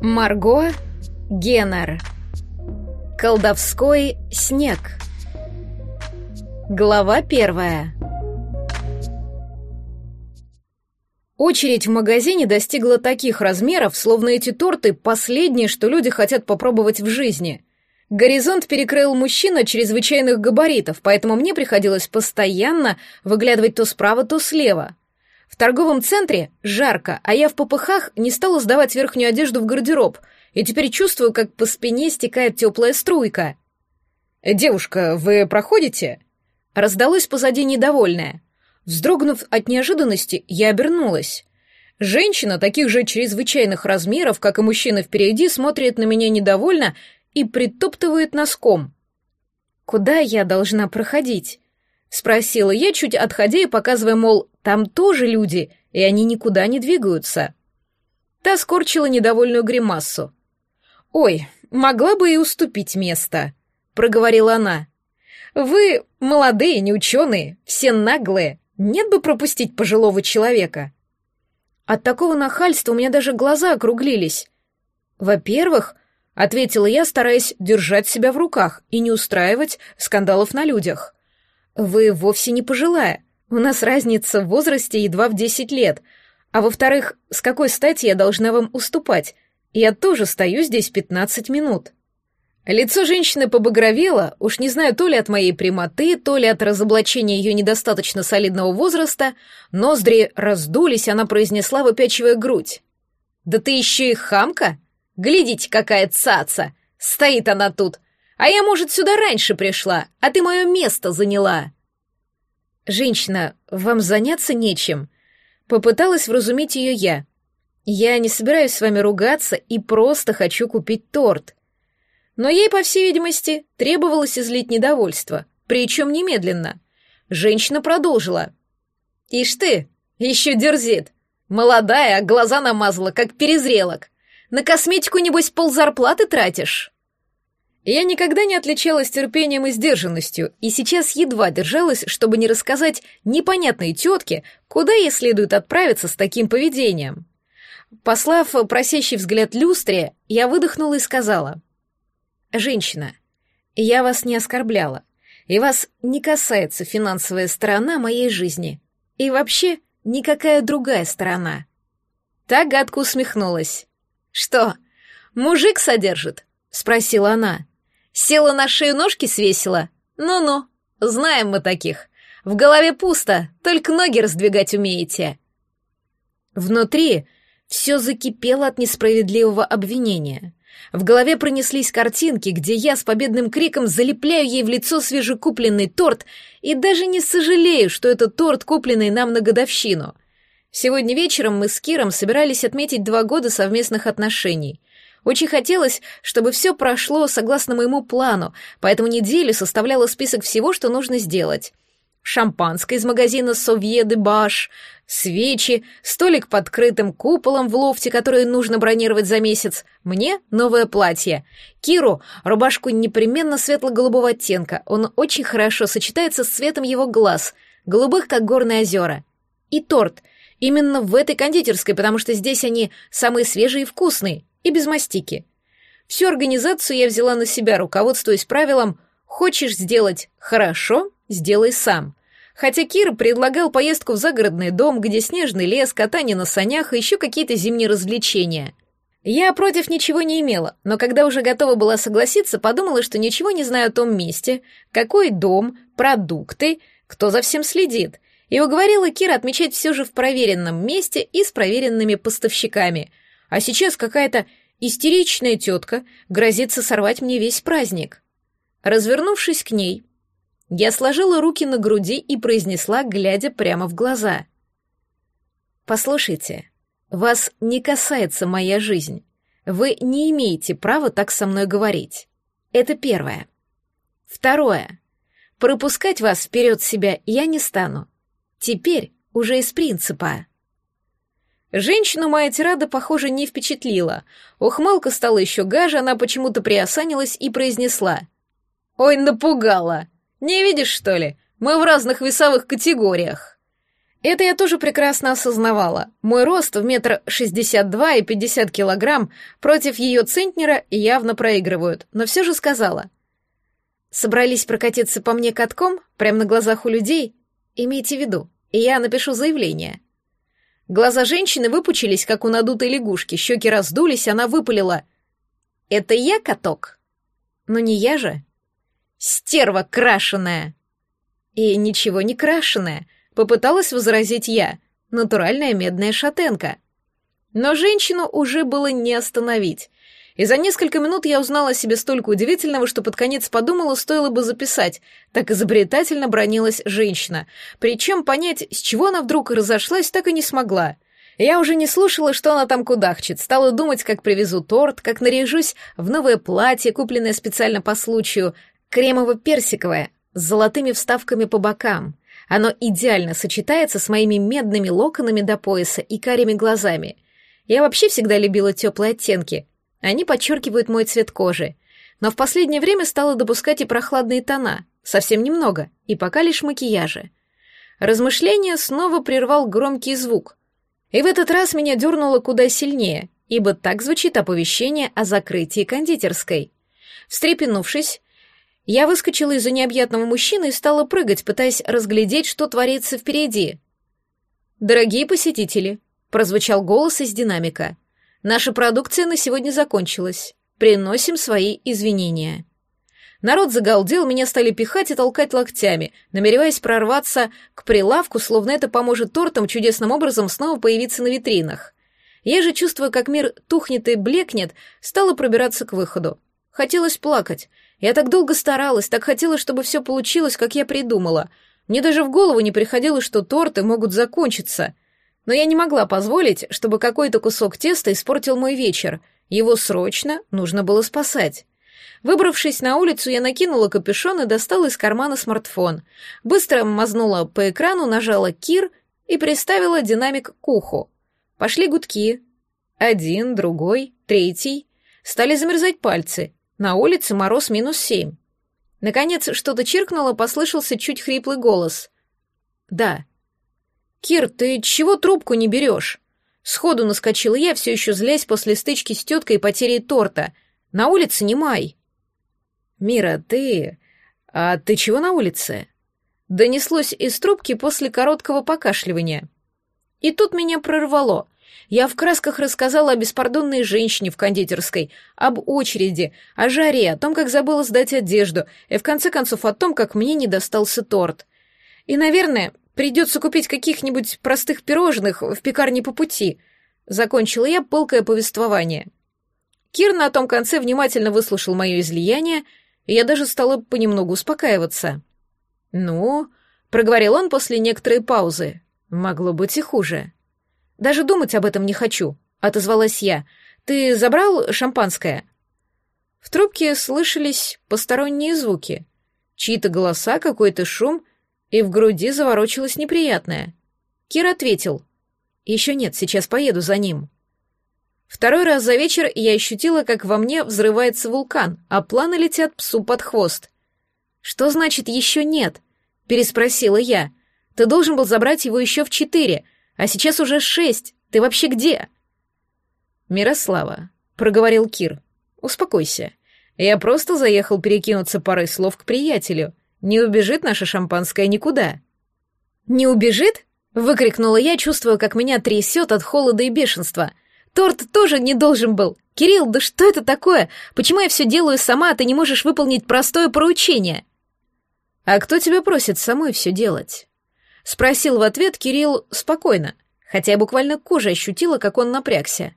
Марго Геннер. Колдовской снег. Глава первая. Очередь в магазине достигла таких размеров, словно эти торты — последние, что люди хотят попробовать в жизни. Горизонт перекрыл мужчина чрезвычайных габаритов, поэтому мне приходилось постоянно выглядывать то справа, то слева. В торговом центре жарко, а я в попыхах не стала сдавать верхнюю одежду в гардероб, и теперь чувствую, как по спине стекает теплая струйка. «Девушка, вы проходите?» Раздалось позади недовольное. Вздрогнув от неожиданности, я обернулась. Женщина таких же чрезвычайных размеров, как и мужчина впереди, смотрит на меня недовольно и притоптывает носком. «Куда я должна проходить?» — спросила я, чуть отходя и показывая, мол, там тоже люди, и они никуда не двигаются. Та скорчила недовольную гримасу. «Ой, могла бы и уступить место», — проговорила она. «Вы молодые, не ученые, все наглые, нет бы пропустить пожилого человека». От такого нахальства у меня даже глаза округлились. Во-первых, — ответила я, стараясь держать себя в руках и не устраивать скандалов на людях. Вы вовсе не пожилая. У нас разница в возрасте едва в десять лет. А во-вторых, с какой стати я должна вам уступать? Я тоже стою здесь пятнадцать минут. Лицо женщины побагровело, уж не знаю, то ли от моей прямоты, то ли от разоблачения ее недостаточно солидного возраста, ноздри раздулись, она произнесла, выпячивая грудь. «Да ты еще и хамка? Глядите, какая цаца! Стоит она тут, а я, может, сюда раньше пришла, а ты мое место заняла. Женщина, вам заняться нечем. Попыталась вразумить ее я. Я не собираюсь с вами ругаться и просто хочу купить торт. Но ей, по всей видимости, требовалось излить недовольство, причем немедленно. Женщина продолжила. «Ишь ты, еще дерзит. Молодая, а глаза намазала, как перезрелок. На косметику, небось, ползарплаты тратишь?» Я никогда не отличалась терпением и сдержанностью, и сейчас едва держалась, чтобы не рассказать непонятной тетке, куда ей следует отправиться с таким поведением. Послав просящий взгляд люстре, я выдохнула и сказала. «Женщина, я вас не оскорбляла, и вас не касается финансовая сторона моей жизни, и вообще никакая другая сторона». Та гадко усмехнулась. «Что, мужик содержит?» — спросила она. Села на шею ножки свесила? Ну-ну, знаем мы таких. В голове пусто, только ноги раздвигать умеете. Внутри все закипело от несправедливого обвинения. В голове пронеслись картинки, где я с победным криком залепляю ей в лицо свежекупленный торт и даже не сожалею, что это торт, купленный нам на годовщину. Сегодня вечером мы с Киром собирались отметить два года совместных отношений. Очень хотелось, чтобы все прошло согласно моему плану, поэтому неделю составляла список всего, что нужно сделать. Шампанское из магазина «Совье Баш», свечи, столик под крытым куполом в лофте, который нужно бронировать за месяц, мне новое платье, Киру рубашку непременно светло-голубого оттенка, он очень хорошо сочетается с цветом его глаз, голубых, как горные озера. И торт, именно в этой кондитерской, потому что здесь они самые свежие и вкусные и без мастики. Всю организацию я взяла на себя, руководствуясь правилом «хочешь сделать хорошо, сделай сам». Хотя Кир предлагал поездку в загородный дом, где снежный лес, катание на санях и еще какие-то зимние развлечения. Я против ничего не имела, но когда уже готова была согласиться, подумала, что ничего не знаю о том месте, какой дом, продукты, кто за всем следит, и уговорила Кира отмечать все же в проверенном месте и с проверенными поставщиками — а сейчас какая-то истеричная тетка грозится сорвать мне весь праздник. Развернувшись к ней, я сложила руки на груди и произнесла, глядя прямо в глаза. «Послушайте, вас не касается моя жизнь. Вы не имеете права так со мной говорить. Это первое. Второе. Пропускать вас вперед себя я не стану. Теперь уже из принципа». Женщину моя тирада, похоже, не впечатлила. Ухмылка стала еще гаже, она почему-то приосанилась и произнесла. «Ой, напугала! Не видишь, что ли? Мы в разных весовых категориях!» Это я тоже прекрасно осознавала. Мой рост в метр шестьдесят два и пятьдесят килограмм против ее центнера явно проигрывают, но все же сказала. Собрались прокатиться по мне катком, прямо на глазах у людей? Имейте в виду, и я напишу заявление. Глаза женщины выпучились, как у надутой лягушки, щеки раздулись, она выпалила. «Это я каток?» «Ну не я же?» «Стерва крашеная!» «И ничего не крашеная», — попыталась возразить я. «Натуральная медная шатенка». Но женщину уже было не остановить. И за несколько минут я узнала о себе столько удивительного, что под конец подумала, стоило бы записать. Так изобретательно бронилась женщина. Причем понять, с чего она вдруг разошлась, так и не смогла. Я уже не слушала, что она там кудахчет, стала думать, как привезу торт, как наряжусь в новое платье, купленное специально по случаю, кремово-персиковое, с золотыми вставками по бокам. Оно идеально сочетается с моими медными локонами до пояса и карими глазами. Я вообще всегда любила теплые оттенки, они подчеркивают мой цвет кожи, но в последнее время стала допускать и прохладные тона, совсем немного, и пока лишь макияжи. Размышление снова прервал громкий звук. И в этот раз меня дернуло куда сильнее, ибо так звучит оповещение о закрытии кондитерской. Встрепенувшись, я выскочила из-за необъятного мужчины и стала прыгать, пытаясь разглядеть, что творится впереди. «Дорогие посетители», — прозвучал голос из динамика, — Наша продукция на сегодня закончилась. Приносим свои извинения. Народ загалдел, меня стали пихать и толкать локтями, намереваясь прорваться к прилавку, словно это поможет тортам чудесным образом снова появиться на витринах. Я же, чувствуя, как мир тухнет и блекнет, стала пробираться к выходу. Хотелось плакать. Я так долго старалась, так хотела, чтобы все получилось, как я придумала. Мне даже в голову не приходило, что торты могут закончиться — но я не могла позволить, чтобы какой-то кусок теста испортил мой вечер. Его срочно нужно было спасать. Выбравшись на улицу, я накинула капюшон и достала из кармана смартфон. Быстро мазнула по экрану, нажала «Кир» и приставила динамик к уху. Пошли гудки. Один, другой, третий. Стали замерзать пальцы. На улице мороз минус семь. Наконец что-то чиркнуло, послышался чуть хриплый голос. «Да, «Кир, ты чего трубку не берешь?» Сходу наскочила я, все еще злясь после стычки с теткой и потери торта. «На улице не май». «Мира, ты... А ты чего на улице?» Донеслось из трубки после короткого покашливания. И тут меня прорвало. Я в красках рассказала о беспардонной женщине в кондитерской, об очереди, о жаре, о том, как забыла сдать одежду, и в конце концов о том, как мне не достался торт. И, наверное, Придется купить каких-нибудь простых пирожных в пекарне по пути. Закончила я пылкое повествование. Кир на том конце внимательно выслушал мое излияние, и я даже стала понемногу успокаиваться. «Ну», — проговорил он после некоторой паузы, — «могло быть и хуже». «Даже думать об этом не хочу», — отозвалась я. «Ты забрал шампанское?» В трубке слышались посторонние звуки. Чьи-то голоса, какой-то шум, и в груди заворочилось неприятное. Кир ответил. «Еще нет, сейчас поеду за ним». Второй раз за вечер я ощутила, как во мне взрывается вулкан, а планы летят псу под хвост. «Что значит «еще нет»?» — переспросила я. «Ты должен был забрать его еще в четыре, а сейчас уже шесть. Ты вообще где?» «Мирослава», — проговорил Кир, — «успокойся. Я просто заехал перекинуться парой слов к приятелю. Не убежит наше шампанское никуда. Не убежит? Выкрикнула я, чувствуя, как меня трясет от холода и бешенства. Торт тоже не должен был. Кирилл, да что это такое? Почему я все делаю сама, а ты не можешь выполнить простое поручение? А кто тебя просит самой все делать? Спросил в ответ Кирилл спокойно, хотя я буквально кожей ощутила, как он напрягся.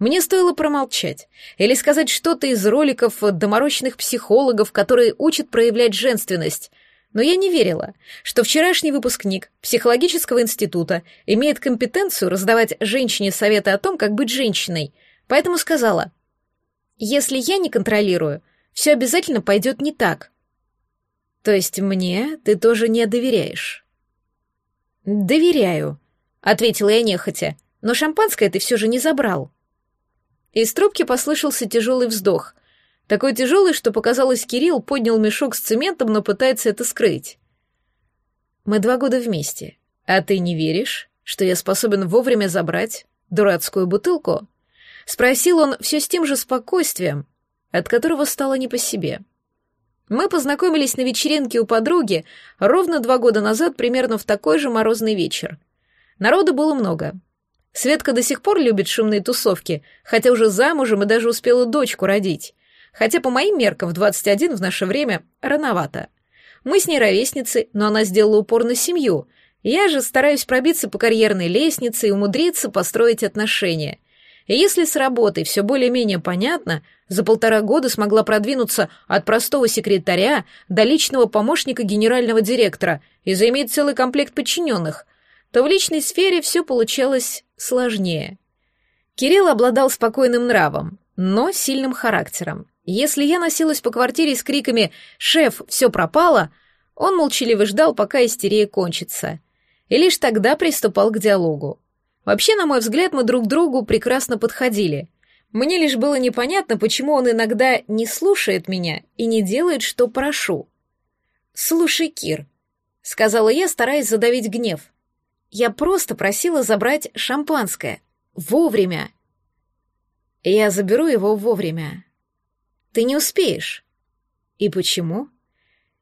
Мне стоило промолчать или сказать что-то из роликов доморощенных психологов, которые учат проявлять женственность. Но я не верила, что вчерашний выпускник психологического института имеет компетенцию раздавать женщине советы о том, как быть женщиной. Поэтому сказала, если я не контролирую, все обязательно пойдет не так. То есть мне ты тоже не доверяешь? Доверяю, ответила я нехотя, но шампанское ты все же не забрал. Из трубки послышался тяжелый вздох. Такой тяжелый, что показалось, Кирилл поднял мешок с цементом, но пытается это скрыть. «Мы два года вместе, «А ты не веришь, что я способен вовремя забрать дурацкую бутылку?» Спросил он все с тем же спокойствием, от которого стало не по себе. Мы познакомились на вечеринке у подруги ровно два года назад, примерно в такой же морозный вечер. Народу было много. Светка до сих пор любит шумные тусовки, хотя уже замужем и даже успела дочку родить. Хотя по моим меркам в 21 в наше время рановато. Мы с ней ровесницы, но она сделала упор на семью. Я же стараюсь пробиться по карьерной лестнице и умудриться построить отношения — и если с работой все более-менее понятно, за полтора года смогла продвинуться от простого секретаря до личного помощника генерального директора и заиметь целый комплект подчиненных, то в личной сфере все получалось сложнее. Кирилл обладал спокойным нравом, но сильным характером. Если я носилась по квартире с криками «Шеф, все пропало!», он молчаливо ждал, пока истерия кончится. И лишь тогда приступал к диалогу. Вообще, на мой взгляд, мы друг другу прекрасно подходили. Мне лишь было непонятно, почему он иногда не слушает меня и не делает, что прошу. «Слушай, Кир», — сказала я, стараясь задавить гнев. «Я просто просила забрать шампанское. Вовремя». «Я заберу его вовремя». «Ты не успеешь». «И почему?»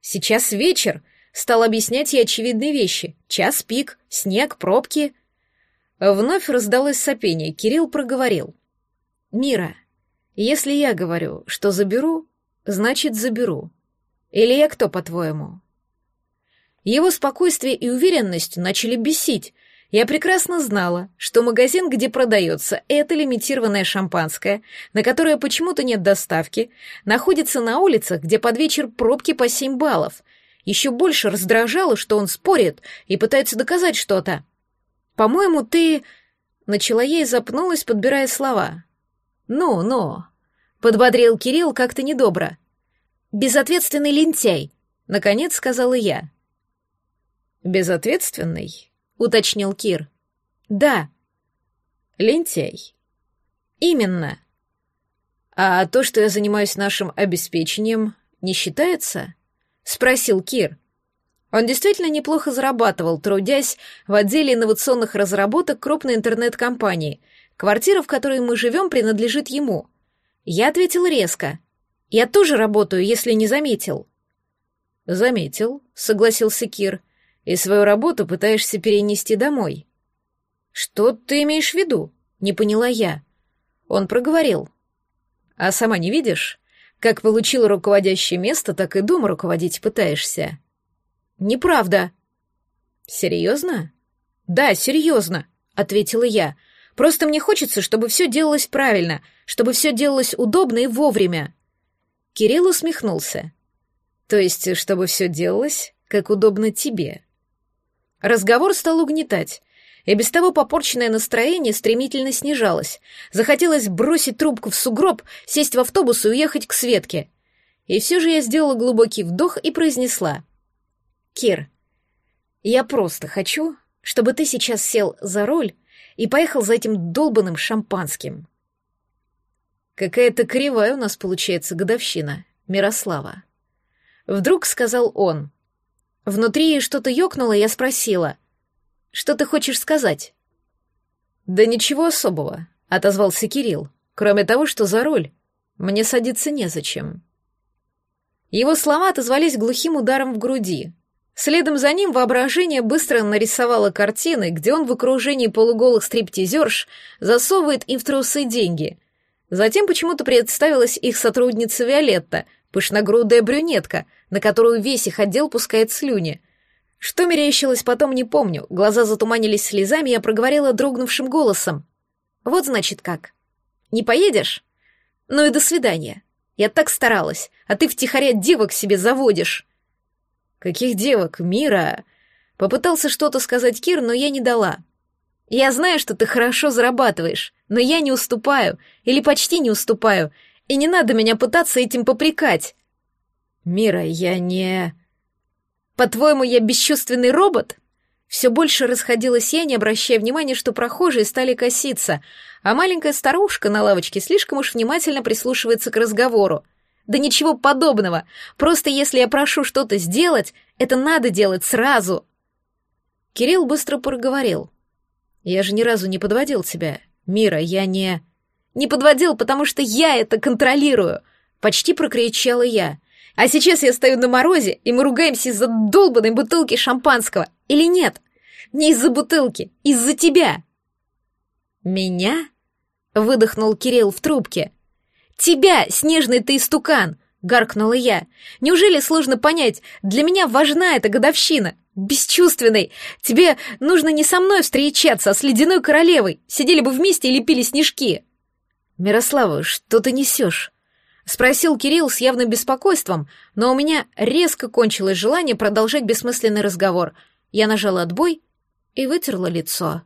«Сейчас вечер», — стал объяснять ей очевидные вещи. «Час пик, снег, пробки». Вновь раздалось сопение. Кирилл проговорил. «Мира, если я говорю, что заберу, значит заберу. Или я кто, по-твоему?» Его спокойствие и уверенность начали бесить. Я прекрасно знала, что магазин, где продается это лимитированное шампанское, на которое почему-то нет доставки, находится на улицах, где под вечер пробки по 7 баллов. Еще больше раздражало, что он спорит и пытается доказать что-то. «По-моему, ты...» Начала и запнулась, подбирая слова. «Ну, ну...» — подбодрил Кирилл как-то недобро. «Безответственный лентяй», — наконец сказала я. «Безответственный?» — уточнил Кир. «Да». «Лентяй». «Именно». «А то, что я занимаюсь нашим обеспечением, не считается?» — спросил Кир. Он действительно неплохо зарабатывал, трудясь в отделе инновационных разработок крупной интернет-компании. Квартира, в которой мы живем, принадлежит ему. Я ответил резко. «Я тоже работаю, если не заметил». «Заметил», — согласился Кир. «И свою работу пытаешься перенести домой». «Что ты имеешь в виду?» — не поняла я. Он проговорил. «А сама не видишь? Как получил руководящее место, так и дом руководить пытаешься». «Неправда». «Серьезно?» «Да, серьезно», — ответила я. «Просто мне хочется, чтобы все делалось правильно, чтобы все делалось удобно и вовремя». Кирилл усмехнулся. «То есть, чтобы все делалось, как удобно тебе». Разговор стал угнетать, и без того попорченное настроение стремительно снижалось. Захотелось бросить трубку в сугроб, сесть в автобус и уехать к Светке. И все же я сделала глубокий вдох и произнесла. Кир, я просто хочу, чтобы ты сейчас сел за руль и поехал за этим долбанным шампанским. Какая-то кривая у нас получается годовщина, Мирослава. Вдруг сказал он. Внутри что-то ёкнуло, я спросила. Что ты хочешь сказать? Да ничего особого, отозвался Кирилл, кроме того, что за руль мне садиться незачем. Его слова отозвались глухим ударом в груди, Следом за ним воображение быстро нарисовало картины, где он в окружении полуголых стриптизерш засовывает им в трусы деньги. Затем почему-то представилась их сотрудница Виолетта, пышногрудая брюнетка, на которую весь их отдел пускает слюни. Что мерещилось потом, не помню. Глаза затуманились слезами, я проговорила дрогнувшим голосом. «Вот значит как. Не поедешь? Ну и до свидания. Я так старалась, а ты втихаря девок себе заводишь». «Каких девок? Мира!» Попытался что-то сказать Кир, но я не дала. «Я знаю, что ты хорошо зарабатываешь, но я не уступаю, или почти не уступаю, и не надо меня пытаться этим попрекать». «Мира, я не...» «По-твоему, я бесчувственный робот?» Все больше расходилась я, не обращая внимания, что прохожие стали коситься, а маленькая старушка на лавочке слишком уж внимательно прислушивается к разговору. Да ничего подобного. Просто если я прошу что-то сделать, это надо делать сразу. Кирилл быстро проговорил. «Я же ни разу не подводил тебя. Мира, я не...» «Не подводил, потому что я это контролирую!» Почти прокричала я. «А сейчас я стою на морозе, и мы ругаемся из-за долбанной бутылки шампанского. Или нет? Не из-за бутылки, из-за тебя!» «Меня?» — выдохнул Кирилл в трубке. «Тебя, снежный ты истукан!» — гаркнула я. «Неужели сложно понять? Для меня важна эта годовщина. Бесчувственный. Тебе нужно не со мной встречаться, а с ледяной королевой. Сидели бы вместе и лепили снежки». «Мирослава, что ты несешь?» — спросил Кирилл с явным беспокойством, но у меня резко кончилось желание продолжать бессмысленный разговор. Я нажала отбой и вытерла лицо.